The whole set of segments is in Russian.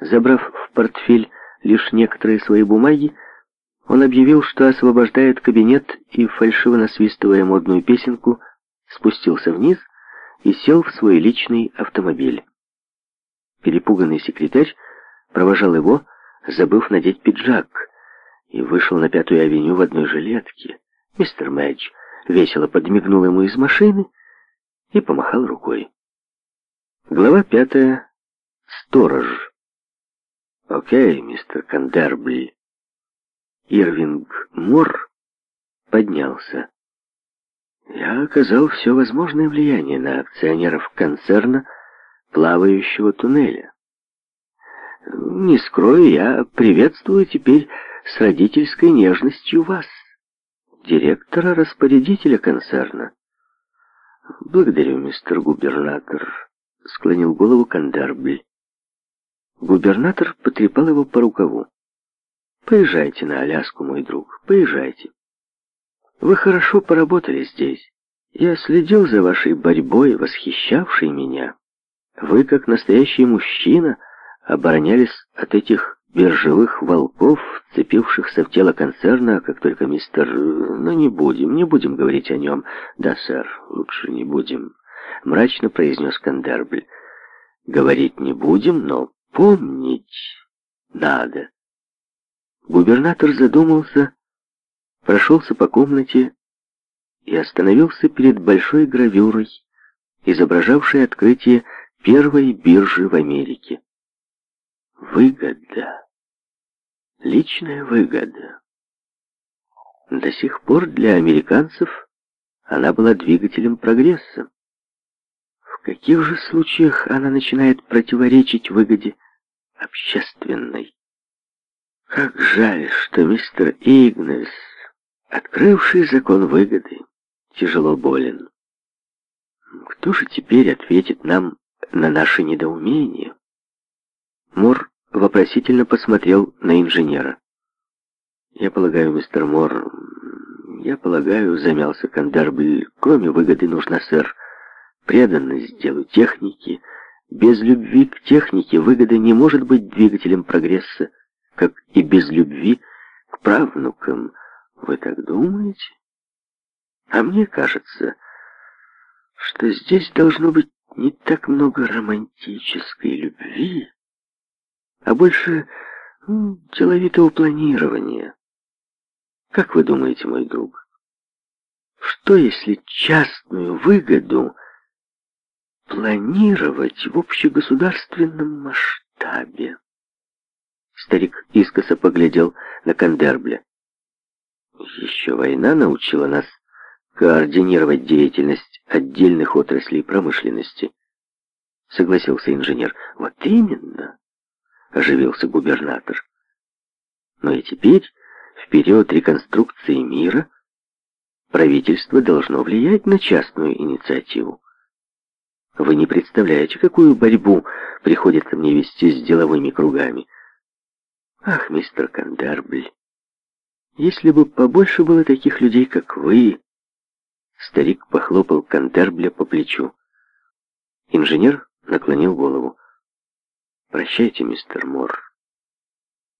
Забрав в портфель лишь некоторые свои бумаги, он объявил, что освобождает кабинет и, фальшиво насвистывая модную песенку, спустился вниз и сел в свой личный автомобиль. Перепуганный секретарь провожал его, забыв надеть пиджак, и вышел на Пятую авеню в одной жилетке. Мистер Мэдж весело подмигнул ему из машины и помахал рукой. Глава пятая. Сторож. «Окей, мистер Кандербли». Ирвинг Мур поднялся. Я оказал все возможное влияние на акционеров концерна плавающего туннеля. Не скрою, я приветствую теперь с родительской нежностью вас, директора-распорядителя концерна. Благодарю, мистер губернатор, склонил голову Кандербли. Губернатор потрепал его по рукаву. «Поезжайте на Аляску, мой друг, поезжайте. Вы хорошо поработали здесь. Я следил за вашей борьбой, восхищавшей меня. Вы, как настоящий мужчина, оборонялись от этих биржевых волков, цепившихся в тело концерна, как только мистер... Ну, не будем, не будем говорить о нем. Да, сэр, лучше не будем», — мрачно произнес Кандербль. «Говорить не будем, но Помнить надо. Губернатор задумался, прошелся по комнате и остановился перед большой гравюрой, изображавшей открытие первой биржи в Америке. Выгода. Личная выгода. До сих пор для американцев она была двигателем прогресса каких же случаях она начинает противоречить выгоде общественной? Как жаль, что мистер Игнес, открывший закон выгоды, тяжело болен. Кто же теперь ответит нам на наше недоумение? Мор вопросительно посмотрел на инженера. «Я полагаю, мистер Мор, я полагаю, — замялся Кандарбль, — кроме выгоды нужна, сэр, — преданность делу техники. Без любви к технике выгода не может быть двигателем прогресса, как и без любви к правнукам. Вы так думаете? А мне кажется, что здесь должно быть не так много романтической любви, а больше ну, деловитого планирования. Как вы думаете, мой друг, что если частную выгоду планировать в общегосударственном масштабе. Старик искоса поглядел на Кандербля. Еще война научила нас координировать деятельность отдельных отраслей промышленности, согласился инженер. Вот именно, оживился губернатор. Но и теперь, в период реконструкции мира, правительство должно влиять на частную инициативу. Вы не представляете, какую борьбу приходится мне вести с деловыми кругами. Ах, мистер Кандарбль, если бы побольше было таких людей, как вы... Старик похлопал Кандарбля по плечу. Инженер наклонил голову. «Прощайте, мистер Мор.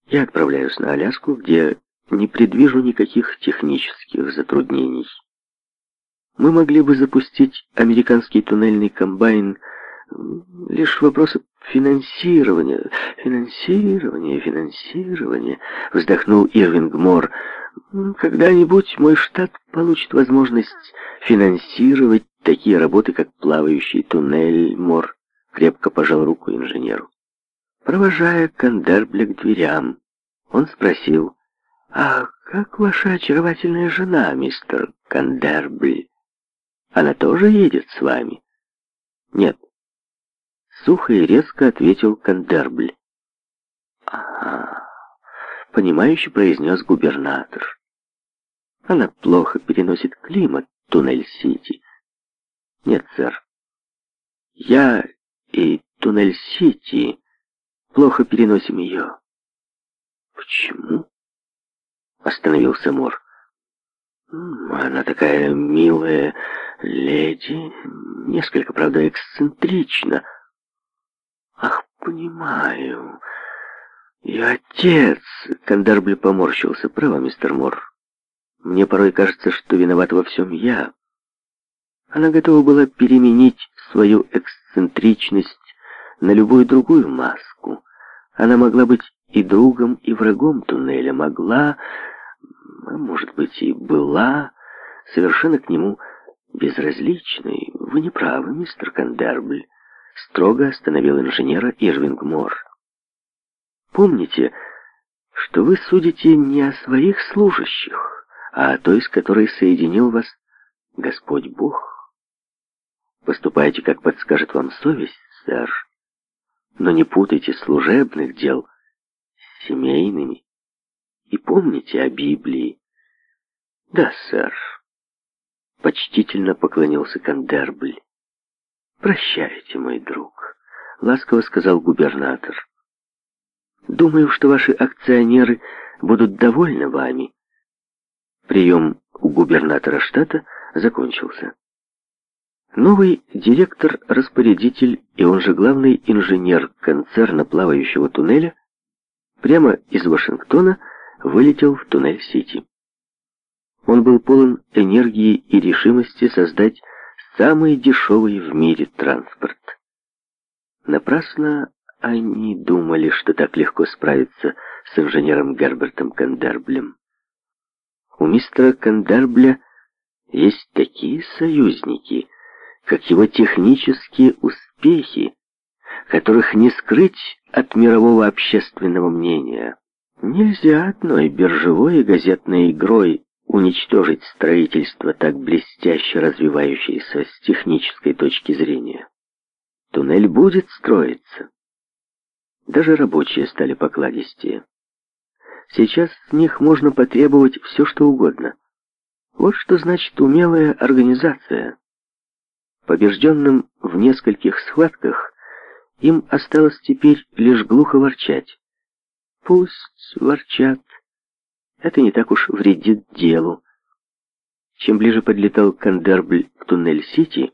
Я отправляюсь на Аляску, где не предвижу никаких технических затруднений». Мы могли бы запустить американский туннельный комбайн. Лишь вопрос финансирования. финансирования, финансирования. вздохнул Ирвинг Мор. Когда-нибудь мой штат получит возможность финансировать такие работы, как плавающий туннель Мор. Крепко пожал руку инженеру. Провожая Кандербля к дверям, он спросил, «А как ваша очаровательная жена, мистер Кандербль?» Она тоже едет с вами?» «Нет», — сухо и резко ответил Кандербль. «Ага», — понимающе произнес губернатор. «Она плохо переносит климат Туннель-Сити». «Нет, сэр, я и Туннель-Сити плохо переносим ее». «Почему?» — остановился Мор. Она такая милая леди, несколько, правда, эксцентрична. Ах, понимаю. И отец, Кандарбли поморщился, право, мистер Мор. Мне порой кажется, что виноват во всем я. Она готова была переменить свою эксцентричность на любую другую маску. Она могла быть и другом, и врагом туннеля, могла может быть, и была совершенно к нему безразличной. Вы не правы, мистер Кандербль. Строго остановил инженера Ирвинг Мор. Помните, что вы судите не о своих служащих, а о той, с которой соединил вас Господь Бог. Поступайте, как подскажет вам совесть, сэр, но не путайте служебных дел с семейными. И помните о Библии. «Да, сэр», — почтительно поклонился Кандербль. «Прощайте, мой друг», — ласково сказал губернатор. «Думаю, что ваши акционеры будут довольны вами». Прием у губернатора штата закончился. Новый директор-распорядитель и он же главный инженер концерна плавающего туннеля прямо из Вашингтона вылетел в туннель-сити. Он был полон энергии и решимости создать самый дешевый в мире транспорт. Напрасно они думали, что так легко справиться с инженером Гербертом Кандерблем. У мистера Кандербля есть такие союзники, как его технические успехи, которых не скрыть от мирового общественного мнения. Нельзя одной биржевой и газетной игрой уничтожить строительство, так блестяще развивающееся с технической точки зрения. Туннель будет строиться. Даже рабочие стали покладистее. Сейчас с них можно потребовать все, что угодно. Вот что значит умелая организация. Побежденным в нескольких схватках им осталось теперь лишь глухо ворчать. Пусть ворчат это не так уж вредит делу. Чем ближе подлетал Кандербль к Туннель-Сити,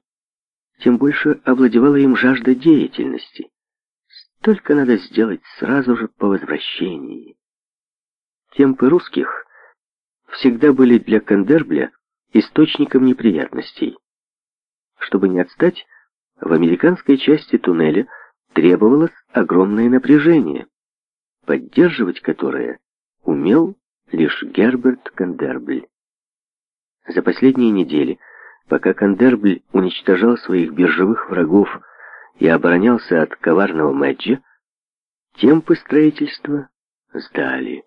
тем больше овладевала им жажда деятельности. Столько надо сделать сразу же по возвращении. Темпы русских всегда были для Кандербля источником неприятностей. Чтобы не отстать, в американской части туннеля требовалось огромное напряжение, поддерживать которое умел лишь Герберт Кандербль. За последние недели, пока Кандербль уничтожал своих биржевых врагов и оборонялся от коварного Мэджи, темпы строительства сдали.